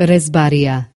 Resbaria.